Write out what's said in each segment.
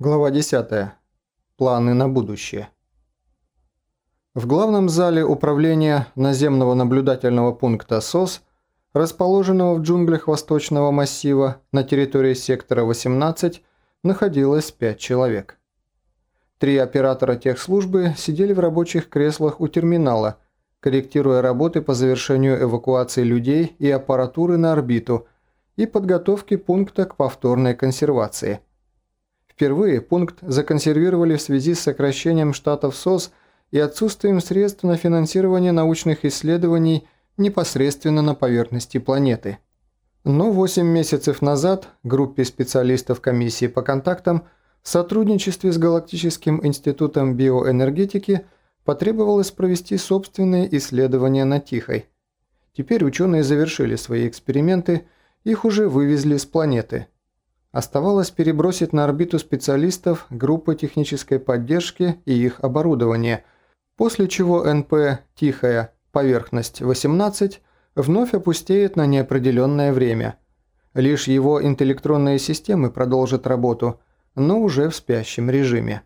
Глава 10. Планы на будущее. В главном зале управления наземного наблюдательного пункта СОС, расположенного в джунглях Восточного массива на территории сектора 18, находилось 5 человек. Три оператора техслужбы сидели в рабочих креслах у терминала, корректируя работы по завершению эвакуации людей и аппаратуры на орбиту и подготовке пункта к повторной консервации – Впервые пункт законсервировали в связи с сокращением штатов СОС и отсутствием средств на финансирование научных исследований непосредственно на поверхности планеты. Но 8 месяцев назад группе специалистов комиссии по контактам в сотрудничестве с Галактическим институтом биоэнергетики потребовалось провести собственные исследования на Тихой. Теперь ученые завершили свои эксперименты, их уже вывезли с планеты – Оставалось перебросить на орбиту специалистов, группы технической поддержки и их оборудование, после чего НП «Тихая» поверхность 18 вновь опустеет на неопределенное время. Лишь его интеллектронные системы продолжат работу, но уже в спящем режиме.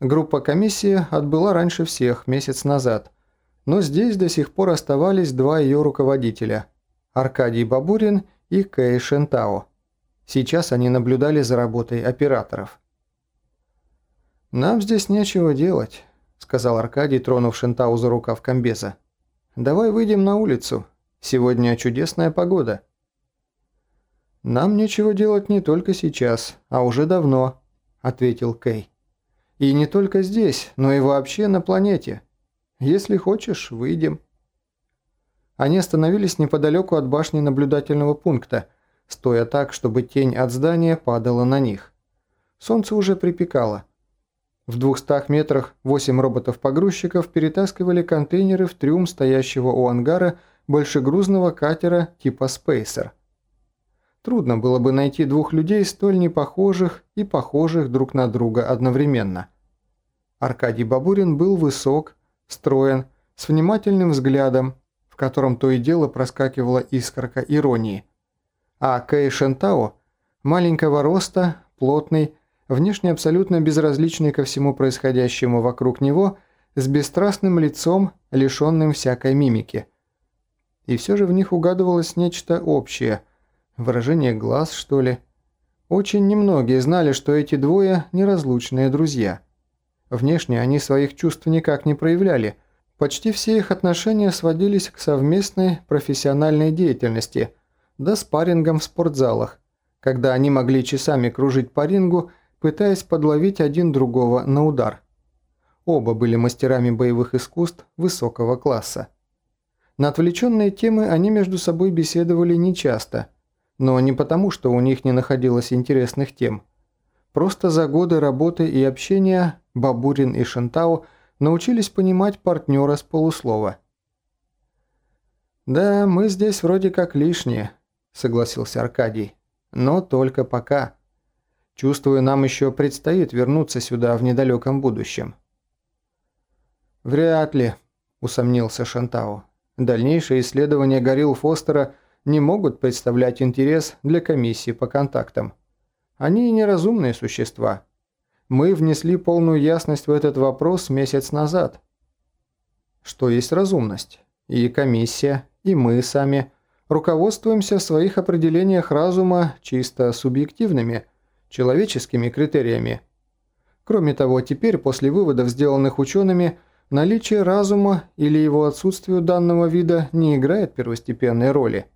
Группа комиссии отбыла раньше всех, месяц назад, но здесь до сих пор оставались два ее руководителя – Аркадий Бабурин и Кэй Шентао. Сейчас они наблюдали за работой операторов. «Нам здесь нечего делать», – сказал Аркадий, тронув Шентау за рукав комбеза. «Давай выйдем на улицу. Сегодня чудесная погода». «Нам нечего делать не только сейчас, а уже давно», – ответил Кей. «И не только здесь, но и вообще на планете. Если хочешь, выйдем». Они остановились неподалеку от башни наблюдательного пункта – стоя так, чтобы тень от здания падала на них. Солнце уже припекало. В двухстах метрах восемь роботов-погрузчиков перетаскивали контейнеры в трюм стоящего у ангара большегрузного катера типа «Спейсер». Трудно было бы найти двух людей столь непохожих и похожих друг на друга одновременно. Аркадий Бабурин был высок, строен, с внимательным взглядом, в котором то и дело проскакивала искорка иронии – а Кэй Шентао маленького роста, плотный, внешне абсолютно безразличный ко всему происходящему вокруг него, с бесстрастным лицом, лишенным всякой мимики. И все же в них угадывалось нечто общее, выражение глаз, что ли. Очень немногие знали, что эти двое – неразлучные друзья. Внешне они своих чувств никак не проявляли, почти все их отношения сводились к совместной профессиональной деятельности – да спаррингом в спортзалах, когда они могли часами кружить по рингу, пытаясь подловить один другого на удар. Оба были мастерами боевых искусств высокого класса. На отвлеченные темы они между собой беседовали нечасто, но не потому, что у них не находилось интересных тем. Просто за годы работы и общения Бабурин и Шантау научились понимать партнера с полуслова. «Да, мы здесь вроде как лишние», согласился Аркадий. «Но только пока. Чувствую, нам еще предстоит вернуться сюда в недалеком будущем». «Вряд ли», – усомнился Шантау. «Дальнейшие исследования горилл Фостера не могут представлять интерес для комиссии по контактам. Они неразумные существа. Мы внесли полную ясность в этот вопрос месяц назад». «Что есть разумность? И комиссия, и мы сами – руководствуемся в своих определениях разума чисто субъективными, человеческими критериями. Кроме того, теперь, после выводов, сделанных учеными, наличие разума или его отсутствие данного вида не играет первостепенной роли.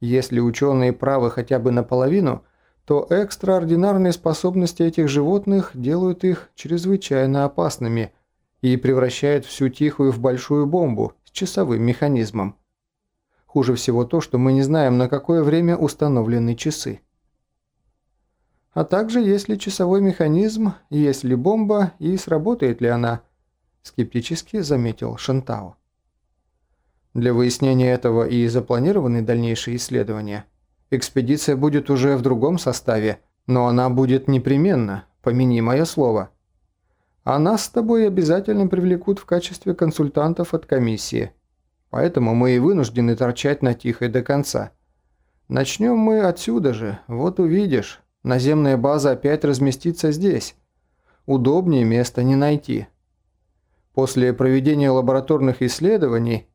Если ученые правы хотя бы наполовину, то экстраординарные способности этих животных делают их чрезвычайно опасными и превращают всю тихую в большую бомбу с часовым механизмом. Хуже всего то, что мы не знаем, на какое время установлены часы. А также есть ли часовой механизм, есть ли бомба и сработает ли она, скептически заметил Шантао. Для выяснения этого и запланированы дальнейшие исследования. Экспедиция будет уже в другом составе, но она будет непременно, помяни мое слово. А нас с тобой обязательно привлекут в качестве консультантов от комиссии – Поэтому мы и вынуждены торчать на Тихой до конца. Начнем мы отсюда же, вот увидишь. Наземная база опять разместится здесь. Удобнее места не найти. После проведения лабораторных исследований...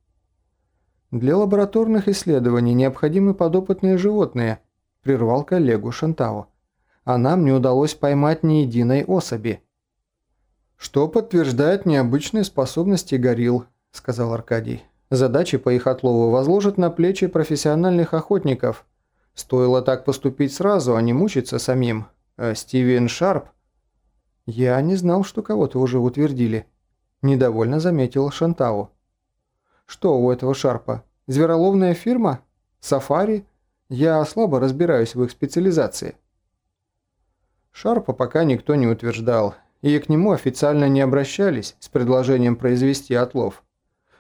Для лабораторных исследований необходимы подопытные животные, прервал коллегу Шантао. А нам не удалось поймать ни единой особи. Что подтверждает необычные способности горилл, сказал Аркадий. Задачи по их отлову возложат на плечи профессиональных охотников. Стоило так поступить сразу, а не мучиться самим. А Стивен Шарп... Я не знал, что кого-то уже утвердили. Недовольно заметил Шантау. Что у этого Шарпа? Звероловная фирма? Сафари? Я слабо разбираюсь в их специализации. Шарпа пока никто не утверждал, и к нему официально не обращались с предложением произвести отлов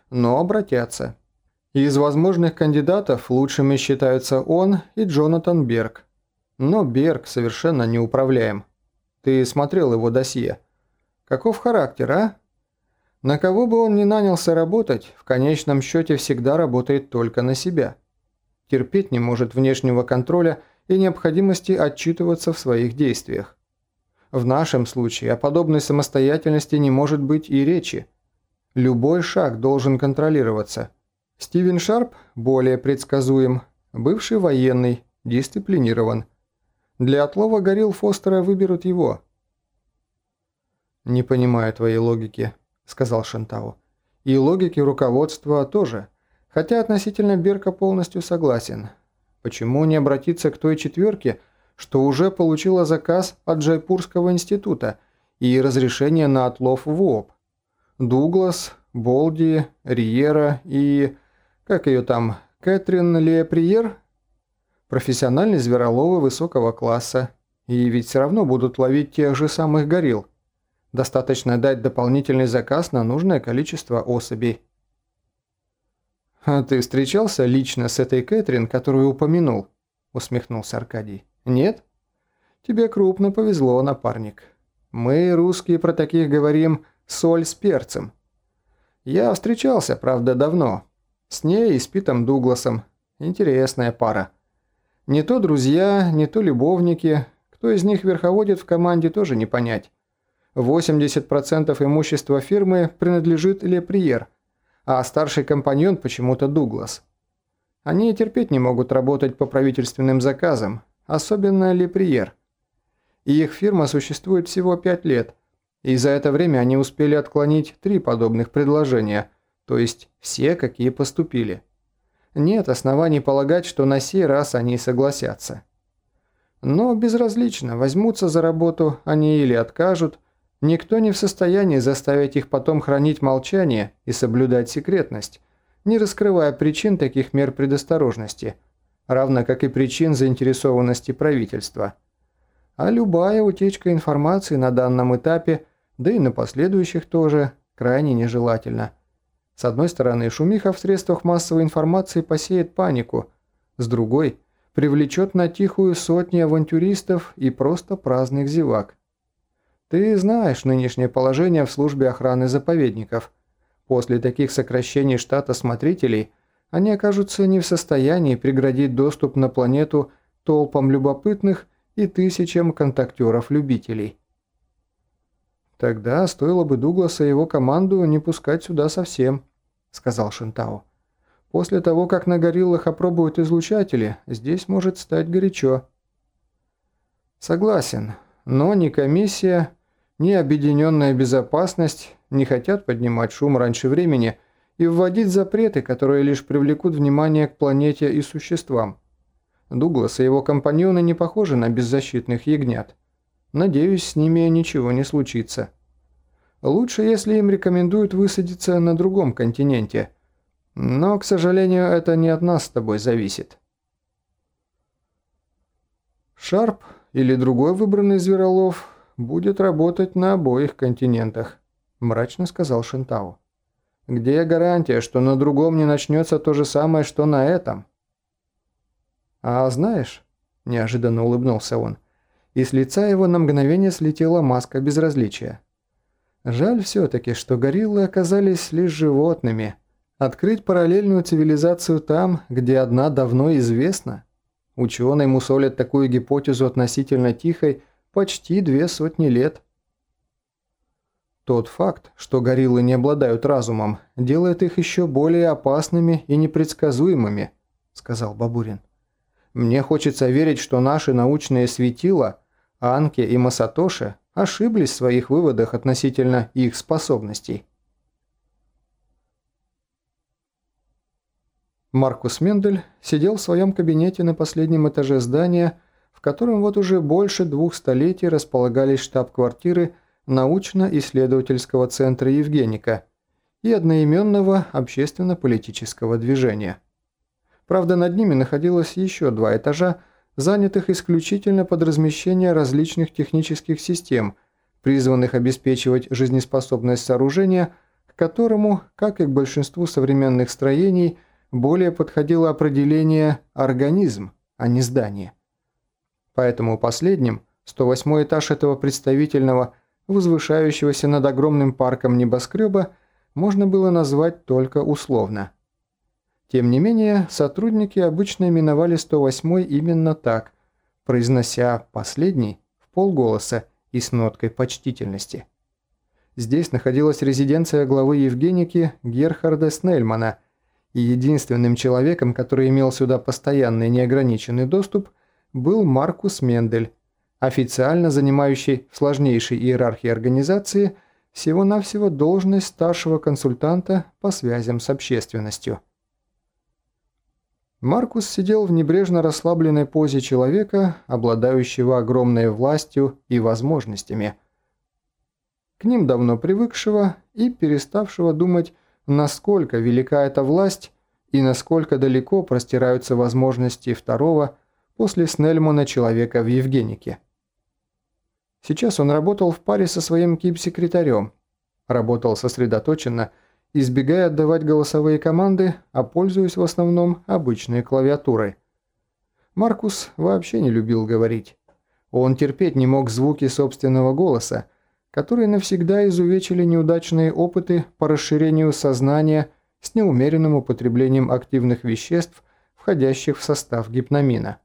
но обратятся. Из возможных кандидатов лучшими считаются он и Джонатан Берг. Но Берг совершенно неуправляем. Ты смотрел его досье. Каков характер, а? На кого бы он ни нанялся работать, в конечном счете всегда работает только на себя. Терпеть не может внешнего контроля и необходимости отчитываться в своих действиях. В нашем случае о подобной самостоятельности не может быть и речи – Любой шаг должен контролироваться. Стивен Шарп более предсказуем, бывший военный, дисциплинирован. Для отлова горил Фостера выберут его. «Не понимаю твоей логики», — сказал Шантау. «И логики руководства тоже, хотя относительно Берка полностью согласен. Почему не обратиться к той четверке, что уже получила заказ от Джайпурского института и разрешение на отлов в УОП? Дуглас, Болди, Риера и... как ее там, Кэтрин Леоприер? Профессиональные звероловы высокого класса. И ведь все равно будут ловить тех же самых горилл. Достаточно дать дополнительный заказ на нужное количество особей. «А ты встречался лично с этой Кэтрин, которую упомянул?» – усмехнулся Аркадий. «Нет? Тебе крупно повезло, напарник. Мы, русские, про таких говорим соль с перцем. Я встречался, правда, давно. С ней и с Питом Дугласом. Интересная пара. Не то друзья, не то любовники. Кто из них верховодит в команде, тоже не понять. 80% имущества фирмы принадлежит Леприер, а старший компаньон почему-то Дуглас. Они терпеть не могут работать по правительственным заказам, особенно Леприер. И их фирма существует всего 5 лет, и за это время они успели отклонить три подобных предложения, то есть все, какие поступили. Нет оснований полагать, что на сей раз они согласятся. Но безразлично, возьмутся за работу они или откажут, никто не в состоянии заставить их потом хранить молчание и соблюдать секретность, не раскрывая причин таких мер предосторожности, равно как и причин заинтересованности правительства. А любая утечка информации на данном этапе да и на последующих тоже, крайне нежелательно. С одной стороны, шумиха в средствах массовой информации посеет панику, с другой – привлечет на тихую сотни авантюристов и просто праздных зевак. Ты знаешь нынешнее положение в службе охраны заповедников. После таких сокращений штата смотрителей они окажутся не в состоянии преградить доступ на планету толпам любопытных и тысячам контактеров-любителей. «Тогда стоило бы Дугласа и его команду не пускать сюда совсем», — сказал Шинтао. «После того, как на гориллах опробуют излучатели, здесь может стать горячо». «Согласен, но ни комиссия, ни объединенная безопасность не хотят поднимать шум раньше времени и вводить запреты, которые лишь привлекут внимание к планете и существам. Дуглас и его компаньоны не похожи на беззащитных ягнят. Надеюсь, с ними ничего не случится. Лучше, если им рекомендуют высадиться на другом континенте. Но, к сожалению, это не от нас с тобой зависит. Шарп или другой выбранный зверолов будет работать на обоих континентах, мрачно сказал Шентау. Где гарантия, что на другом не начнется то же самое, что на этом? А знаешь, неожиданно улыбнулся он, — и с лица его на мгновение слетела маска безразличия. Жаль все-таки, что гориллы оказались лишь животными. Открыть параллельную цивилизацию там, где одна давно известна. Ученые мусолят такую гипотезу относительно тихой почти две сотни лет. Тот факт, что гориллы не обладают разумом, делает их еще более опасными и непредсказуемыми, сказал Бабурин. Мне хочется верить, что наши научные светила, Анки и Масатоши, ошиблись в своих выводах относительно их способностей. Маркус Мендель сидел в своем кабинете на последнем этаже здания, в котором вот уже больше двух столетий располагались штаб-квартиры научно-исследовательского центра Евгеника и одноименного общественно-политического движения. Правда, над ними находилось еще два этажа, занятых исключительно под размещение различных технических систем, призванных обеспечивать жизнеспособность сооружения, к которому, как и к большинству современных строений, более подходило определение «организм», а не «здание». Поэтому последним 108 этаж этого представительного, возвышающегося над огромным парком небоскреба, можно было назвать только условно. Тем не менее, сотрудники обычно именовали 108 именно так, произнося «последний» в полголоса и с ноткой почтительности. Здесь находилась резиденция главы Евгеники Герхарда Снельмана – и единственным человеком, который имел сюда постоянный неограниченный доступ, был Маркус Мендель, официально занимающий в сложнейшей иерархии организации всего-навсего должность старшего консультанта по связям с общественностью. Маркус сидел в небрежно расслабленной позе человека, обладающего огромной властью и возможностями. К ним давно привыкшего и переставшего думать насколько велика эта власть и насколько далеко простираются возможности второго после Снельмана человека в Евгенике. Сейчас он работал в паре со своим кип-секретарем, работал сосредоточенно, избегая отдавать голосовые команды, а пользуясь в основном обычной клавиатурой. Маркус вообще не любил говорить. Он терпеть не мог звуки собственного голоса, которые навсегда изувечили неудачные опыты по расширению сознания с неумеренным употреблением активных веществ, входящих в состав гипномина.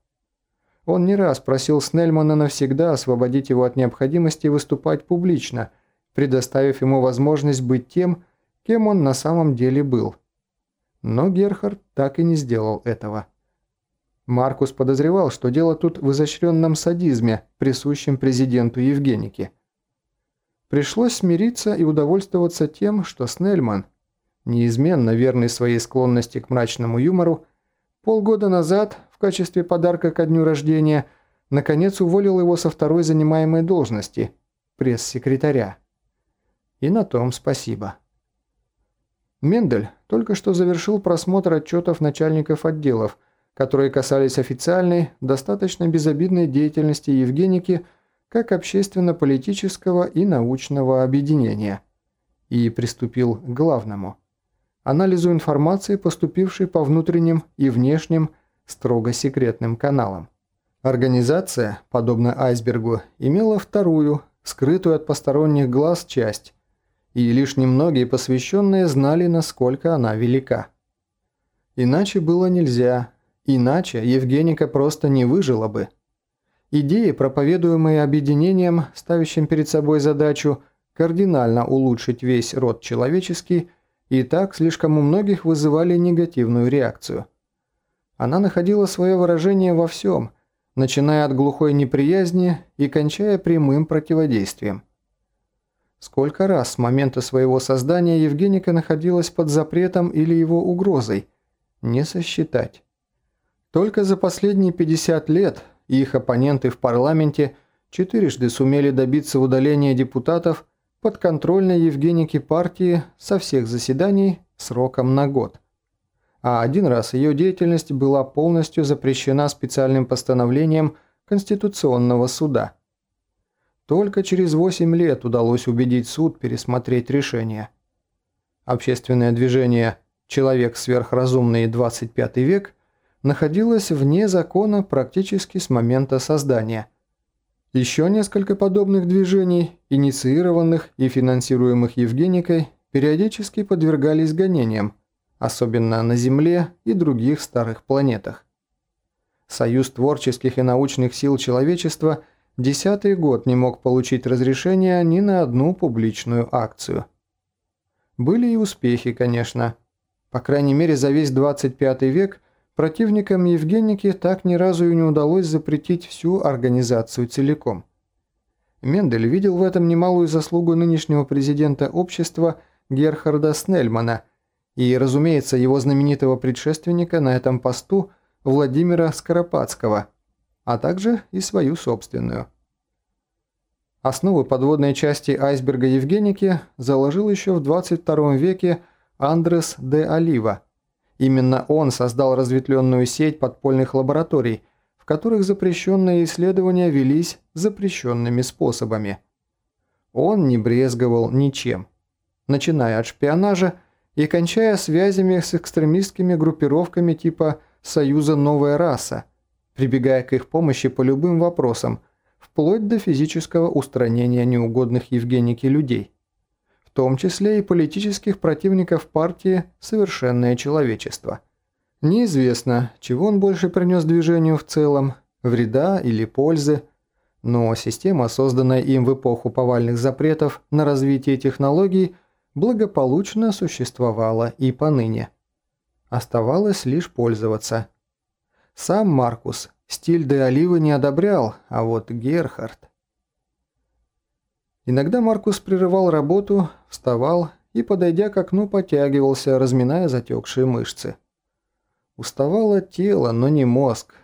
Он не раз просил Снельмана навсегда освободить его от необходимости выступать публично, предоставив ему возможность быть тем, кем он на самом деле был. Но Герхард так и не сделал этого. Маркус подозревал, что дело тут в изощренном садизме, присущем президенту Евгенике – Пришлось смириться и удовольствоваться тем, что Снельман, неизменно верный своей склонности к мрачному юмору, полгода назад, в качестве подарка ко дню рождения, наконец уволил его со второй занимаемой должности – пресс-секретаря. И на том спасибо. Мендель только что завершил просмотр отчетов начальников отделов, которые касались официальной, достаточно безобидной деятельности Евгеники – как общественно-политического и научного объединения, и приступил к главному – анализу информации, поступившей по внутренним и внешним строго секретным каналам. Организация, подобно айсбергу, имела вторую, скрытую от посторонних глаз часть, и лишь немногие посвященные знали, насколько она велика. Иначе было нельзя, иначе Евгеника просто не выжила бы – Идеи, проповедуемые объединением, ставящим перед собой задачу кардинально улучшить весь род человеческий, и так слишком у многих вызывали негативную реакцию. Она находила свое выражение во всем, начиная от глухой неприязни и кончая прямым противодействием. Сколько раз с момента своего создания Евгеника находилась под запретом или его угрозой, не сосчитать. Только за последние 50 лет их оппоненты в парламенте четырежды сумели добиться удаления депутатов подконтрольной Евгеники партии со всех заседаний сроком на год. А один раз ее деятельность была полностью запрещена специальным постановлением Конституционного суда. Только через 8 лет удалось убедить суд пересмотреть решение. Общественное движение «Человек сверхразумный 25 век» находилась вне закона практически с момента создания. Еще несколько подобных движений, инициированных и финансируемых Евгеникой, периодически подвергались гонениям, особенно на Земле и других старых планетах. Союз творческих и научных сил человечества десятый год не мог получить разрешения ни на одну публичную акцию. Были и успехи, конечно. По крайней мере, за весь 25 век противникам Евгеники так ни разу и не удалось запретить всю организацию целиком. Мендель видел в этом немалую заслугу нынешнего президента общества Герхарда Снельмана и, разумеется, его знаменитого предшественника на этом посту Владимира Скоропадского, а также и свою собственную. Основы подводной части айсберга Евгеники заложил еще в 22 веке Андрес де Олива. Именно он создал разветвленную сеть подпольных лабораторий – в которых запрещенные исследования велись запрещенными способами. Он не брезговал ничем, начиная от шпионажа и кончая связями с экстремистскими группировками типа «Союза Новая Раса», прибегая к их помощи по любым вопросам, вплоть до физического устранения неугодных Евгенике людей, в том числе и политических противников партии «Совершенное человечество». Неизвестно, чего он больше принес движению в целом, вреда или пользы, но система, созданная им в эпоху повальных запретов на развитие технологий, благополучно существовала и поныне. Оставалось лишь пользоваться. Сам Маркус стиль де Оливы не одобрял, а вот Герхард... Иногда Маркус прерывал работу, вставал и, подойдя к окну, потягивался, разминая затекшие мышцы. Уставало тело, но не мозг.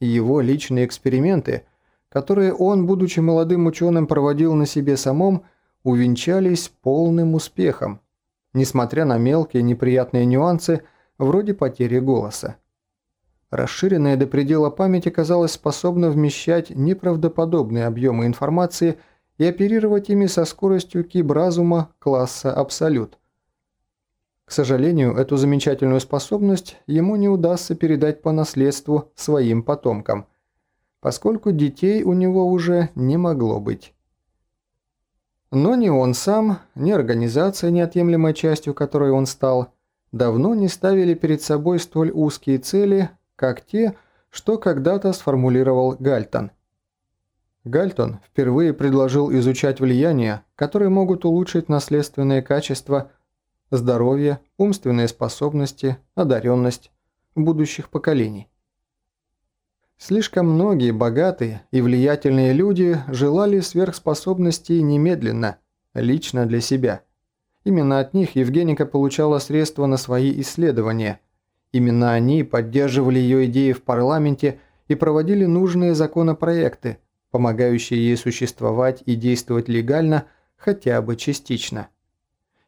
И его личные эксперименты, которые он, будучи молодым ученым, проводил на себе самом, увенчались полным успехом, несмотря на мелкие неприятные нюансы вроде потери голоса. Расширенная до предела память оказалась способна вмещать неправдоподобные объемы информации и оперировать ими со скоростью кибразума класса «Абсолют». К сожалению, эту замечательную способность ему не удастся передать по наследству своим потомкам, поскольку детей у него уже не могло быть. Но ни он сам, ни организация, неотъемлемой частью которой он стал, давно не ставили перед собой столь узкие цели, как те, что когда-то сформулировал Гальтон. Гальтон впервые предложил изучать влияния, которые могут улучшить наследственные качества – здоровье, умственные способности, одаренность будущих поколений. Слишком многие богатые и влиятельные люди желали сверхспособностей немедленно, лично для себя. Именно от них Евгеника получала средства на свои исследования. Именно они поддерживали ее идеи в парламенте и проводили нужные законопроекты, помогающие ей существовать и действовать легально хотя бы частично.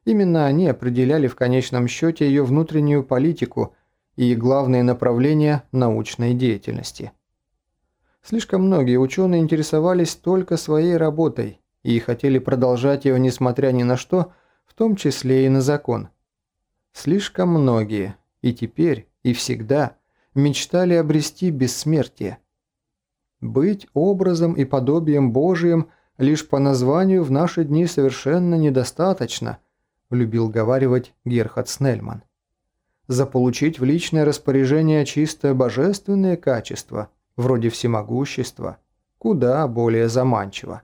Именно они определяли в конечном счете ее внутреннюю политику и главные направления научной деятельности. Слишком многие ученые интересовались только своей работой и хотели продолжать ее несмотря ни на что, в том числе и на закон. Слишком многие, и теперь, и всегда, мечтали обрести бессмертие. Быть образом и подобием Божиим лишь по названию в наши дни совершенно недостаточно – любил говаривать Герхард Снельман. Заполучить в личное распоряжение чисто божественные качества, вроде всемогущества, куда более заманчиво.